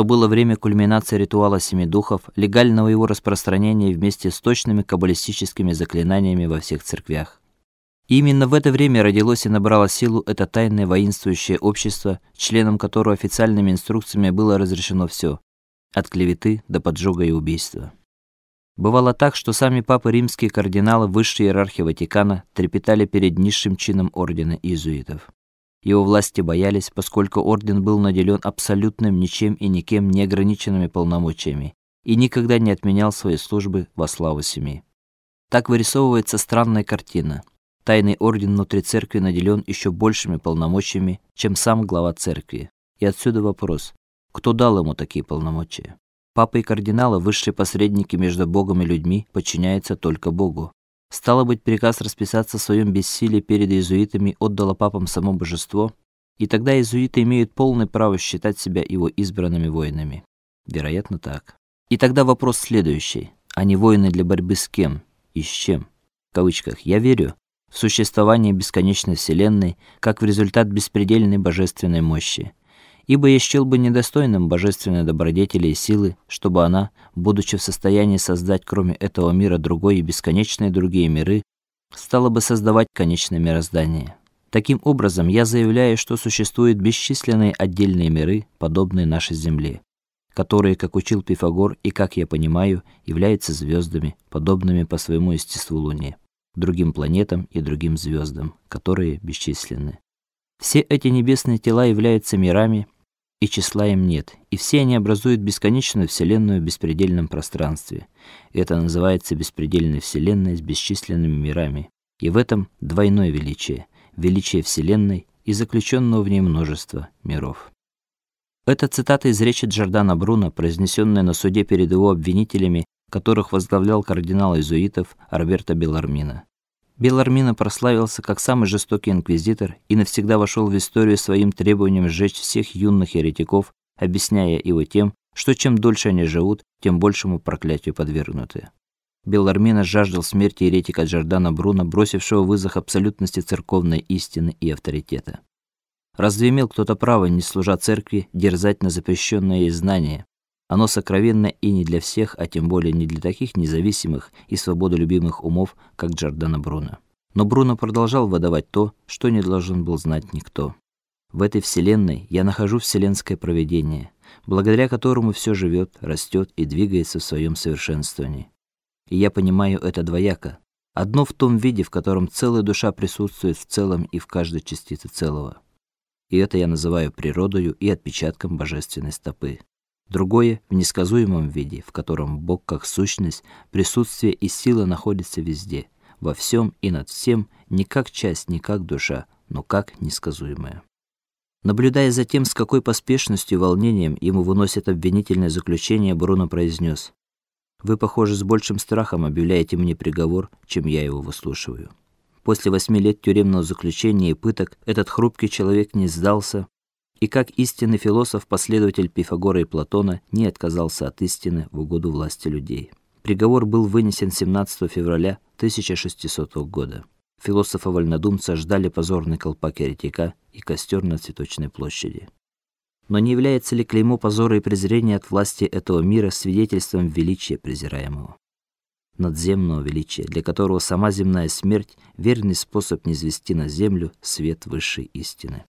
То было время кульминации ритуала семи духов, легального его распространения вместе с точными каббалистическими заклинаниями во всех церквях. Именно в это время родилось и набрало силу это тайное воинствующее общество, членам которого официальными инструкциями было разрешено все, от клеветы до поджога и убийства. Бывало так, что сами папы римские кардиналы высшей иерархии Ватикана трепетали перед низшим чином ордена иезуитов. Его власти боялись, поскольку орден был наделен абсолютным ничем и никем не ограниченными полномочиями и никогда не отменял свои службы во славу семьи. Так вырисовывается странная картина. Тайный орден внутри церкви наделен еще большими полномочиями, чем сам глава церкви. И отсюда вопрос: кто дал ему такие полномочия? Папа и кардиналы, высшие посредники между Богом и людьми, подчиняются только Богу. Стало быть, приказ расписаться в своем бессилии перед иезуитами отдало папам само божество, и тогда иезуиты имеют полное право считать себя его избранными воинами. Вероятно, так. И тогда вопрос следующий: они воины для борьбы с кем и с чем? В кавычках. Я верю в существование бесконечной вселенной как в результат беспредельной божественной мощи ибо я счел бы недостойным божественной добродетели и силы, чтобы она, будучи в состоянии создать кроме этого мира другой и бесконечные другие миры, стала бы создавать конечное мироздание. Таким образом, я заявляю, что существуют бесчисленные отдельные миры, подобные нашей Земле, которые, как учил Пифагор и как я понимаю, являются звездами, подобными по своему естеству Луне, другим планетам и другим звездам, которые бесчисленны. Все эти небесные тела являются мирами, и числа им нет, и все они образуют бесконечную вселенную в беспредельном пространстве. Это называется беспредельной вселенной с бесчисленными мирами. И в этом двойное величие величие вселенной и заключенного в ней множества миров. Это цитата из речи Джордана Бруно, произнесенная на суде перед его обвинителями, которых возглавлял кардинал иезуитов Альберто Белармино. Белармино прославился как самый жестокий инквизитор и навсегда вошел в историю своим требованием сжечь всех юных еретиков, объясняя его тем, что чем дольше они живут, тем большему проклятию подвергнуты. Белармино жаждал смерти еретика Джордана Бруно, бросившего вызов абсолютности церковной истины и авторитета. Разве имел кто-то право, не служа церкви, дерзать на запрещенное ей знание, оно сокровенно и не для всех, а тем более не для таких независимых и свободолюбивых умов, как Джордано Бруно. Но Бруно продолжал выдавать то, что не должен был знать никто. В этой вселенной я нахожу вселенское провидение, благодаря которому все живет, растет и двигается в своем совершенствовании. И я понимаю это двояко. Одно в том виде, в котором целая душа присутствует в целом и в каждой частице целого. И это я называю природою и отпечатком божественной стопы другое в несказуемом виде, в котором Бог как сущность, присутствие и сила находятся везде, во всем и над всем, не как часть, не как душа, но как несказуемое. Наблюдая за тем, с какой поспешностью и волнением ему выносят обвинительное заключение, Бруно произнес: "Вы, похоже, с большим страхом объявляете мне приговор, чем я его выслушиваю". После восьми лет тюремного заключения и пыток этот хрупкий человек не сдался и как истинный философ, последователь Пифагора и Платона, не отказался от истины в угоду власти людей. Приговор был вынесен 17 февраля 1600 года. Философа-вольнодумца ждали позорный колпак еретика и костер на Цветочной площади. Но не является ли клеймо позора и презрения от власти этого мира свидетельством величия презираемого? Надземного величия, для которого сама земная смерть верный способ низвести на землю свет высшей истины.